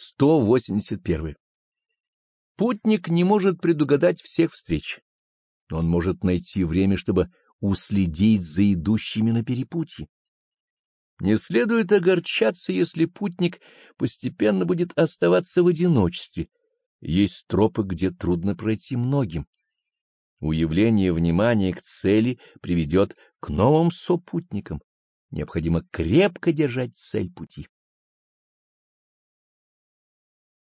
181. Путник не может предугадать всех встреч, но он может найти время, чтобы уследить за идущими на перепутье. Не следует огорчаться, если путник постепенно будет оставаться в одиночестве. Есть тропы, где трудно пройти многим. Уявление внимания к цели приведет к новым сопутникам. Необходимо крепко держать цель пути.